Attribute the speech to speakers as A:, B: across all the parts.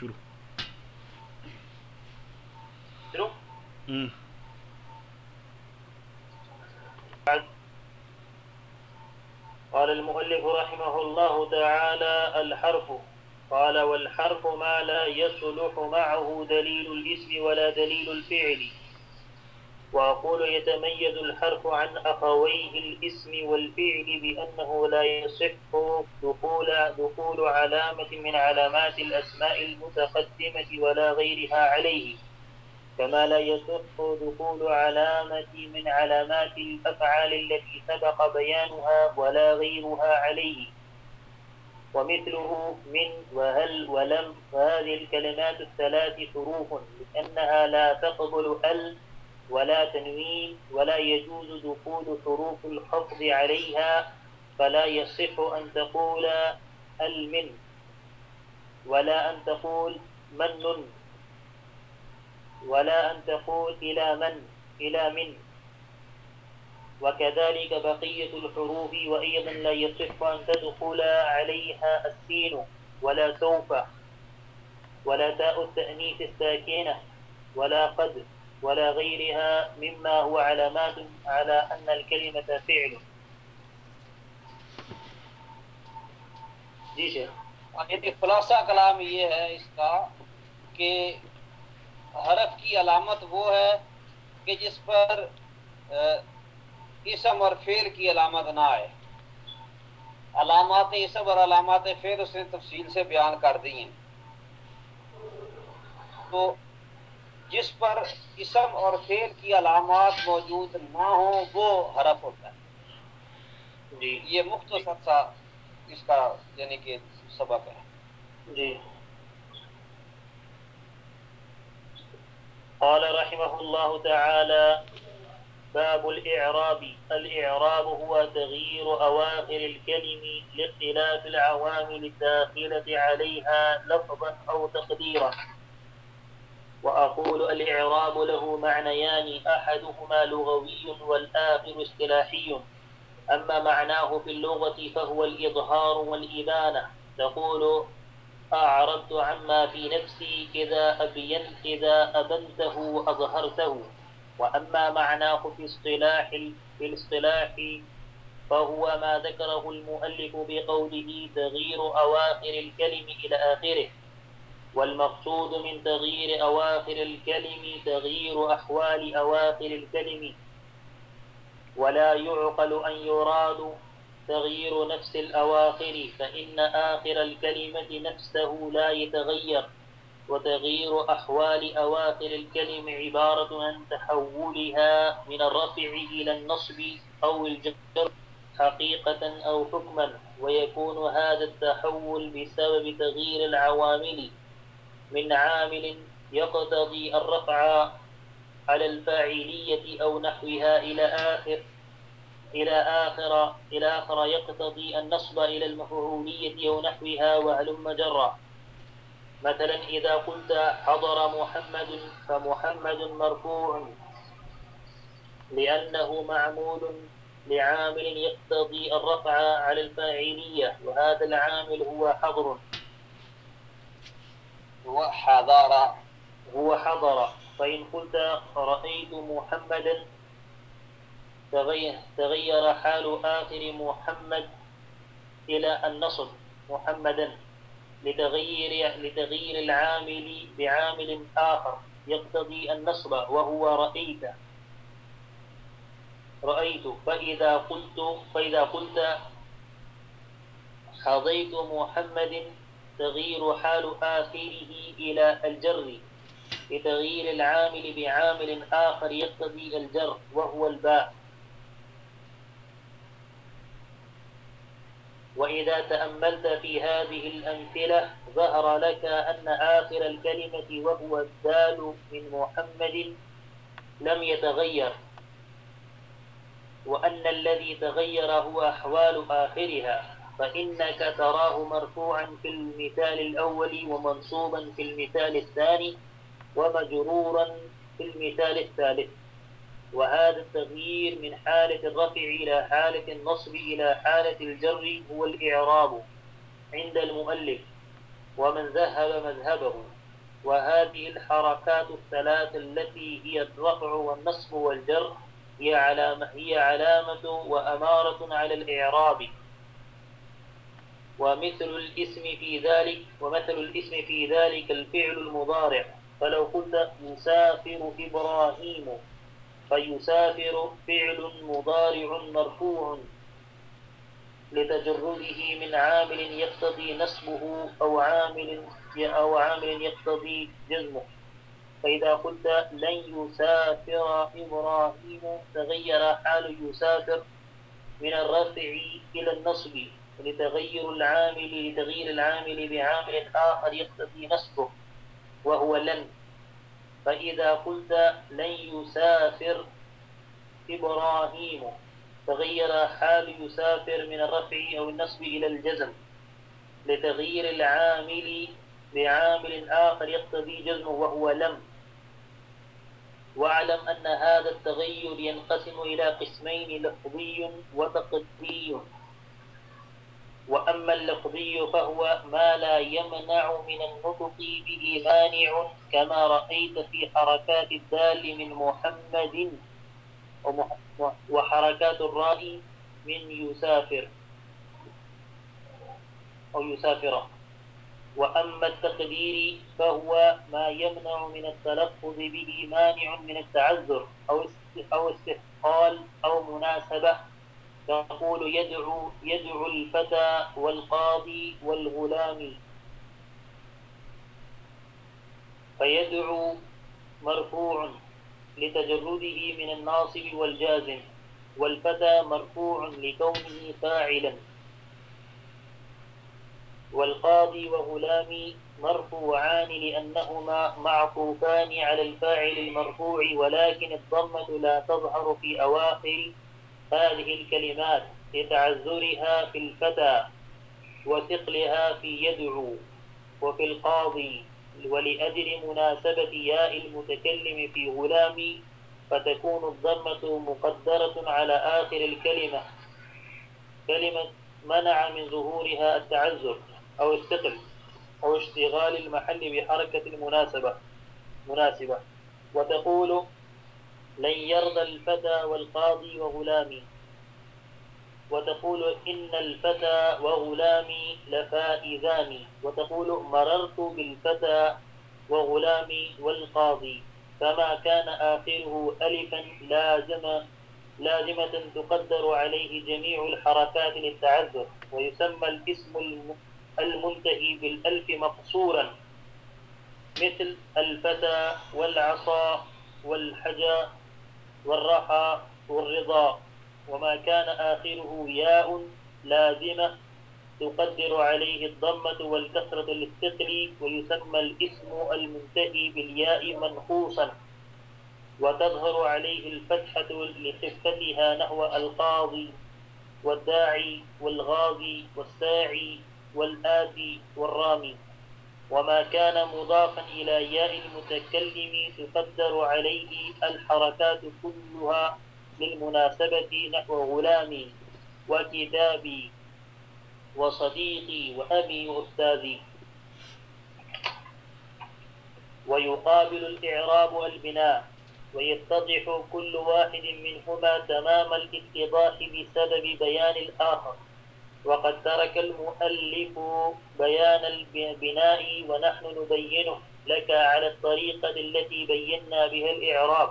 A: شروع.
B: قال المؤلف رحمه الله تعالى الحرف قال والحرف ما لا يصلح معه دليل الاسم ولا دليل الفعل. وأقول يتميز الحرف عن أخويه الاسم والفعل بأنه لا يصح دخول دخول علامة من علامات الأسماء المتقدمة ولا غيرها عليه، كما لا يصح دخول علامة من علامات الأفعال التي سبق بيانها ولا غيرها عليه. ومثله من وهل ولم وهذه الكلمات الثلاث حروف لأنها لا تقبل ال ولا تنوين ولا يجوز دخول حروف الخفض عليها، فلا يصح أن تقول المن ولا أن تقول من ولا أن تقول إلى من إلى من. وكذلك بقية الحروف وأيضا لا يصح أن تدخل عليها السين ولا سوف ولا تاء التأنيث الساكنة ولا قد. ولا غيرها مما هو علامات على أن الكلمة فعل. جی شیخ.
C: یعنی خلاصہ کلام یہ ہے اس کا کہ حرف کی علامت وہ ہے کہ جس پر اسم اور فعل کی علامت نہ آئے۔ علامات اسم اور علامات فعل اس نے تفصیل سے بیان کر دی ہیں۔ تو جس پر اسم اور فعل کی علامات موجود نہ ہوں وہ حرف ہوتا ہے۔
B: جی۔
C: یہ مختصر سا اس کا یعنی کہ سبق ہے۔
B: جی۔ قال رحمه الله تعالى باب الإعراب. الإعراب هو تغيير أواخر الكلم لاختلاف العوامل الداخلة عليها لفظا أو تقديرا. وأقول الإعراب له معنيان، أحدهما لغوي والآخر اصطلاحي. أما معناه في اللغة فهو الإظهار والإبانة. تقول أعرضت عما في نفسي إذا أبين إذا أبنته وأظهرته وأما معناه في اصطلاح، في الاصطلاح فهو ما ذكره المؤلف بقوله تغيير أواخر الكلم إلى آخره. والمقصود من تغيير أواخر الكلم تغيير أحوال أواخر الكلم. ولا يعقل أن يراد تغيير نفس الأواخر، فإن آخر الكلمة نفسه لا يتغير. وتغيير أحوال أواخر الكلم عبارة عن تحولها من الرفع إلى النصب أو الجر حقيقة أو حكما، ويكون هذا التحول بسبب تغيير العوامل. من عامل يقتضي الرفع على الفاعلية أو نحوها إلى آخر إلى آخر إلى آخر يقتضي النصب إلى المفعولية أو نحوها وهلم جرا مثلا إذا قلت حضر محمد فمحمد مرفوع لأنه معمول لعامل يقتضي الرفع على الفاعلية، وهذا العامل هو حضر.
C: هو حضارة
B: هو حضر. فإن قلت رأيت محمدا تغير, تغير حال آخر محمد إلى النصب محمدا لتغيير, لتغيير العامل بعامل آخر يقتضي النصب وهو رأيت. رأيت. فإذا قلت فإذا قلت حظيت محمد تغيير حال آخره إلى الجر، لتغيير العامل بعامل آخر يقتضي الجر، وهو الباء. وإذا تأملت في هذه الأمثلة، ظهر لك أن آخر الكلمة وهو الدال من محمد لم يتغير، وأن الذي تغير هو أحوال آخرها. فإنك تراه مرفوعا في المثال الأول ومنصوبا في المثال الثاني ومجرورا في المثال الثالث. وهذا التغيير من حالة الرفع إلى حالة النصب إلى حالة الجر هو الإعراب عند المؤلف ومن ذهب مذهبه. وهذه الحركات الثلاث التي هي الرفع والنصب والجر هي علامة, هي علامة وأمارة على الإعراب. ومثل الاسم في ذلك ومثل الاسم في ذلك الفعل المضارع. فلو قلت يسافر إبراهيم، فيسافر فعل مضارع مرفوع لتجرده من عامل يقتضي نصبه أو عامل أو عامل يقتضي جزمه. فإذا قلت لن يسافر إبراهيم، تغير حال يسافر من الرفع إلى النصب. لتغير العامل لتغيير العامل بعامل آخر يقتضي نصبه، وهو لن. فإذا قلت لن يسافر إبراهيم، تغير حال يسافر من الرفع أو النصب إلى الجزم. لتغيير العامل بعامل آخر يقتضي جزمه، وهو لم. واعلم أن هذا التغير ينقسم إلى قسمين لفظي وتقديري وأما اللفظي فهو ما لا يمنع من النطق به مانع كما رأيت في حركات الدال من محمد وحركات الراء من يسافر أو يسافر. وأما التقدير فهو ما يمنع من التلفظ به مانع من التعذر أو أو استثقال أو مناسبة تقول يدعو يدعو الفتى والقاضي والغلام. فيدعو مرفوع لتجرده من الناصب والجازم، والفتى مرفوع لكونه فاعلا. والقاضي وغلامي مرفوعان لأنهما معطوفان على الفاعل المرفوع، ولكن الضمة لا تظهر في أواخر هذه الكلمات لتعذرها في الفتى وثقلها في يدعو وفي القاضي. ولأجل مناسبة ياء المتكلم في غلامي فتكون الضمة مقدرة على آخر الكلمة. كلمة منع من ظهورها التعذر أو الثقل أو اشتغال المحل بحركة المناسبة، مناسبة. وتقول لن يرضى الفتى والقاضي وغلامي وتقول إن الفتى وغلامي لفائذان وتقول مررت بالفتى وغلامي والقاضي فما كان آخره ألفا لازم لازمة تقدر عليه جميع الحركات للتعذر ويسمى الاسم المنتهي بالألف مقصورا مثل الفتى والعصا والحجا والرحى والرضا وما كان آخره ياء لازمة تقدر عليه الضمة والكسرة للثقل ويسمى الاسم المنتهي بالياء منخوصا وتظهر عليه الفتحة لخفتها نحو القاضي والداعي والغاضي والساعي والآتي والرامي. وما كان مضافا إلى ياء المتكلم تقدر عليه الحركات كلها للمناسبة نحو غلامي وكتابي وصديقي وأبي وأستاذي. ويقابل الإعراب البناء ويتضح كل واحد منهما تمام الاتضاح بسبب بيان الآخر. وقد ترك المؤلف بيان البناء ونحن نبينه لك على الطريقة التي بينا بها الإعراب.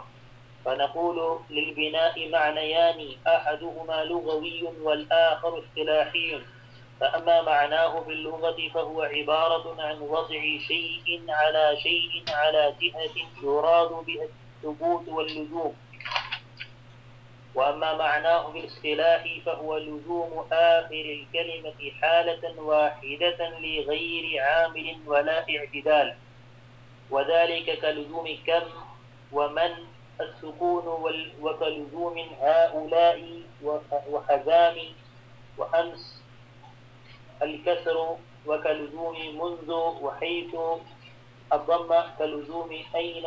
B: فنقول للبناء معنيان، أحدهما لغوي والآخر اصطلاحي. فأما معناه باللغة فهو عبارة عن وضع شيء على شيء على جهة يراد بها الثبوت واللزوم. وأما معناه بالاصطلاح فهو لزوم آخر الكلمة حالة واحدة لغير عامل ولا اعتدال وذلك كلزوم كم ومن السكون وكلزوم هؤلاء وحزام وأمس الكسر وكلزوم منذ وحيث الضم كلزوم أين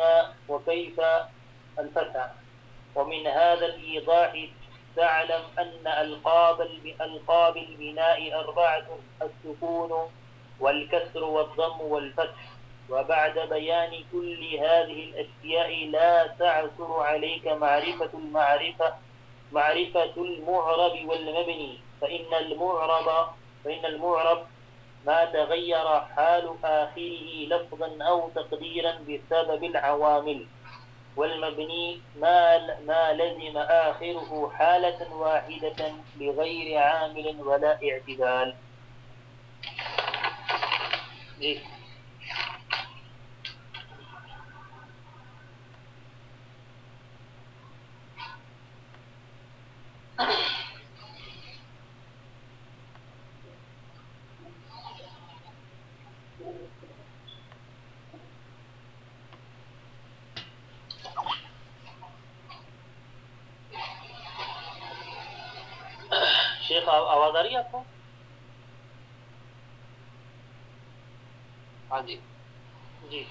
B: وكيف الفتح ومن هذا الإيضاح تعلم أن ألقاب ألقاب البناء أربعة، السكون والكسر والضم والفتح. وبعد بيان كل هذه الأشياء لا تعثر عليك معرفة المعرفة، معرفة المعرب والمبني. فإن المعرب فإن المعرب ما تغير حال آخره لفظا أو تقديرا بسبب العوامل. والمبني ما ما لزم آخره حالة واحدة بغير عامل ولا اعتدال. جی. آواز آ رہی ہے آپ کو؟
C: ہاں جی۔
B: جی۔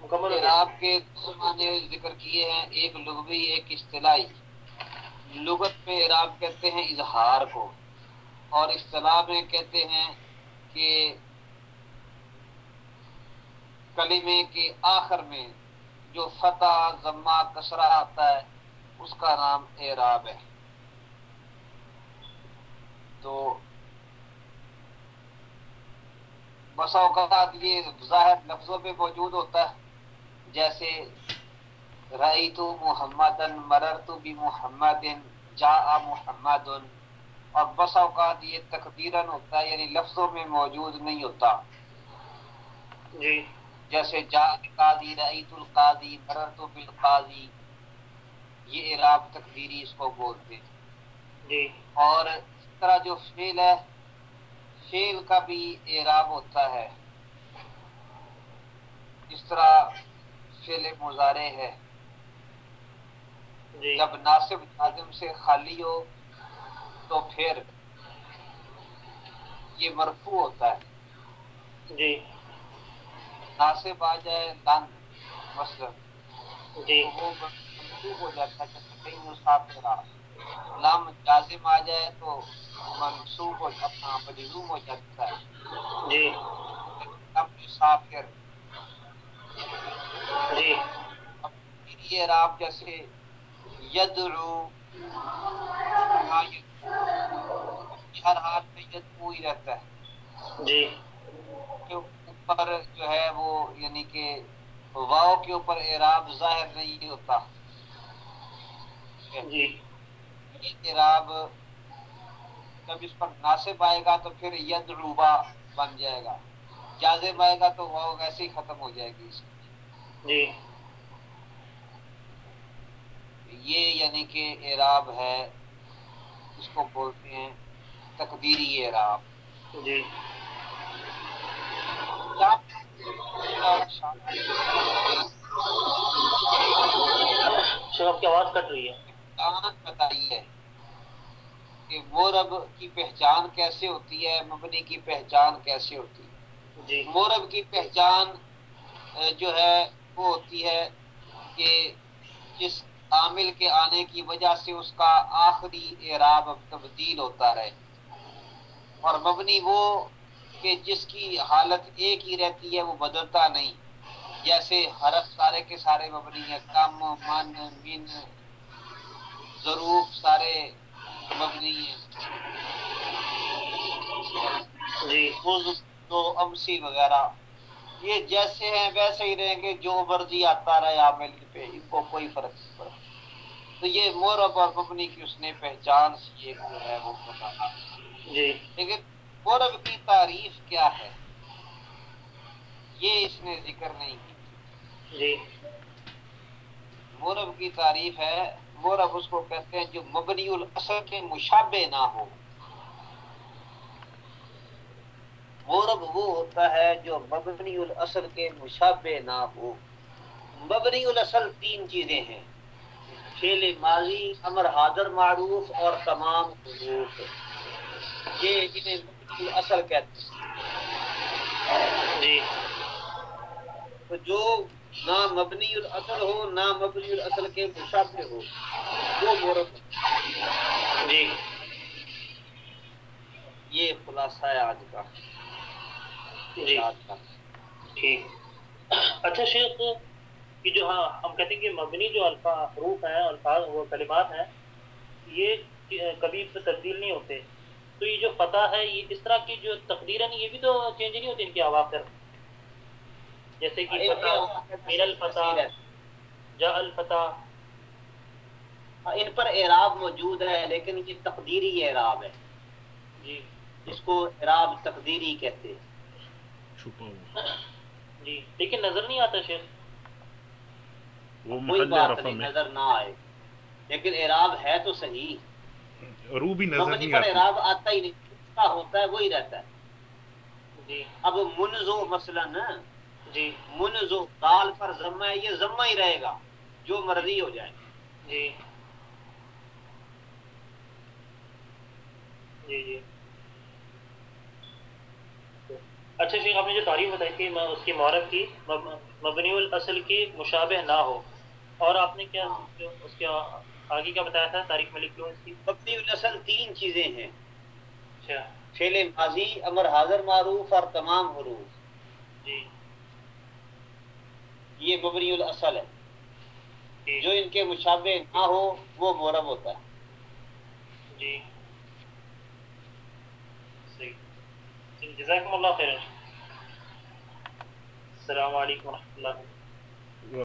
B: مکمل
C: آپ کے معنی ذکر کیے ہیں ایک لغوی ایک اصطلاحی۔ لغت میں عراب کہتے ہیں اظہار کو۔ اور اصطلاح میں کہتے ہیں کہ کلمے کے آخر میں جو فتح ضمہ کسرہ آتا ہے اس کا نام اعراب ہے تو بسا اوقات یہ ظاہر لفظوں پہ موجود ہوتا ہے جیسے رئی تو محمد مرر تو بھی محمد جا محمد اور بسا اوقات یہ تقدیرن ہوتا ہے یعنی لفظوں میں موجود نہیں ہوتا۔
B: جی۔
C: جیسے جا قاضی رعیت القاضی مرر تو بالقاضی یہ عراب تقدیری اس کو بولتے ہیں۔
B: جی۔
C: اور اس طرح جو فیل ہے فیل کا بھی اعراب ہوتا ہے۔ اس طرح فیل مظاہرے ہے
B: جی۔
C: جب ناصب لازم سے خالی ہو تو پھر یہ مرفوع ہوتا ہے۔
B: جی۔
C: ناصب آ جائے لن مثلا۔
B: جی۔
C: وہ منسوخ ہو جاتا ہے لام جازم آ جائے تو منسوخ ہو اپنا مجزوم ہو جاتا ہے
B: جی۔
C: مسافر
B: جی
C: یہ راب جیسے یدعو ہر حال میں یدعو ہی رہتا ہے۔
B: جی۔
C: کے اوپر جو ہے وہ یعنی کہ واؤ کے اوپر اعراب ظاہر نہیں ہوتا۔
B: جی۔
C: اعراب جب اس پر ناصب آئے گا تو پھر یدعوبا بن جائے گا۔ جازم آئے گا تو واؤ ویسے ہی ختم ہو جائے گی۔ اس کی
B: جی۔
C: یہ یعنی کہ اعراب ہے اس کو بولتے ہیں تقدیری اعراب۔
B: جی۔ آپ کی آواز کٹ رہی ہے۔
C: بتائیے کہ مورب کی پہچان کیسے ہوتی ہے مبنی کی پہچان کیسے ہوتی ہے؟
B: جی۔
C: مورب کی پہچان جو ہے وہ ہوتی ہے کہ جس عامل کے آنے کی وجہ سے اس کا آخری اعراب تبدیل ہوتا رہے۔ اور مبنی وہ کہ جس کی حالت ایک ہی رہتی ہے وہ بدلتا نہیں۔ جیسے حرف سارے کے سارے مبنی ہیں کم من من ضرور سارے مبنی ہیں
B: جی
C: تو امسی وغیرہ۔ یہ جیسے ہیں ویسے ہی رہیں گے۔ جو مرضی آتا رہے عامل پہ ان کو کوئی فرق نہیں پڑا۔ تو یہ مورب اور مبنی کی اس نے پہچان سی ایک جو ہے وہ بتا
B: جی۔
C: لیکن مورب کی تعریف کیا ہے؟ یہ اس نے ذکر نہیں کی۔
B: جی۔
C: مورب کی تعریف ہے مورب اس کو کہتے ہیں جو مبنی الاصل کے مشابہ نہ ہو۔ مورب وہ ہوتا ہے جو مبنی الاصل کے مشابہ نہ ہو۔ مبنی الاصل تین چیزیں ہیں۔ فعل ماضی امر حاضر معروف اور تمام حروف یہ انہیں مبنی الاصل کہتے ہیں۔
B: جی۔
C: تو جو نہ مبنی الاصل ہو نہ مبنی الاصل کے مشابہ ہو۔ وہ مورب ہے
B: جی۔
C: یہ خلاصہ ہے آج کا۔
B: جی۔ ٹھیک اچھا شیخ کہ جو ہاں ہم کہتے ہیں کہ مبنی جو الفا حروف ہیں الفاظ وہ کلمات ہیں یہ کبھی تبدیل نہیں ہوتے۔ تو یہ جو فتح ہے یہ اس طرح کی جو تقدیر ہے یہ بھی تو چینج نہیں ہوتی ان کے اواخر جیسے کہ فتح من الفتح جا الفتح۔
C: ان پر اعراب موجود ہے لیکن یہ تقدیری اعراب ہے۔
B: جی۔
C: جس کو اعراب تقدیری کہتے ہیں۔
B: جی لیکن نظر نہیں آتا شیخ۔
A: وہ
C: کوئی بات
A: رفع
C: نہیں
A: میں۔
C: نظر نہ آئے۔ لیکن اعراب ہے تو صحیح۔
A: رو بھی نظر نہیں
C: پر
A: آتی
C: اعراب آتا ہی نہیں ہوتا ہے وہی رہتا ہے۔
B: جی۔
C: اب منزو مثلا
B: جی۔
C: منزو دال پر ضمہ ہے یہ ضمہ ہی رہے گا۔ جو مرضی ہو جائے۔
B: جی۔ جی جی۔ اچھا شیخ آپ نے جو تعریف بتائی تھی میں اس کی معرف کی مب- مبنی الاصل کی مشابہ نہ ہو۔ اور آپ نے کیا اس کے آگے کیا بتایا تھا؟ تاریخ میں لکھ لوں اس کی۔
C: مبنی الاصل تین چیزیں ہیں۔
B: اچھا۔
C: فعل ماضی امر حاضر معروف اور تمام حروف۔
B: جی۔
C: یہ مبنی الاصل ہے۔
B: جی۔
C: جو ان کے مشابہ نہ ہو وہ مورب ہوتا ہے۔
B: جی۔ صحیح۔ جزاکم اللہ خیر السلام علیکم ورحمۃ اللہ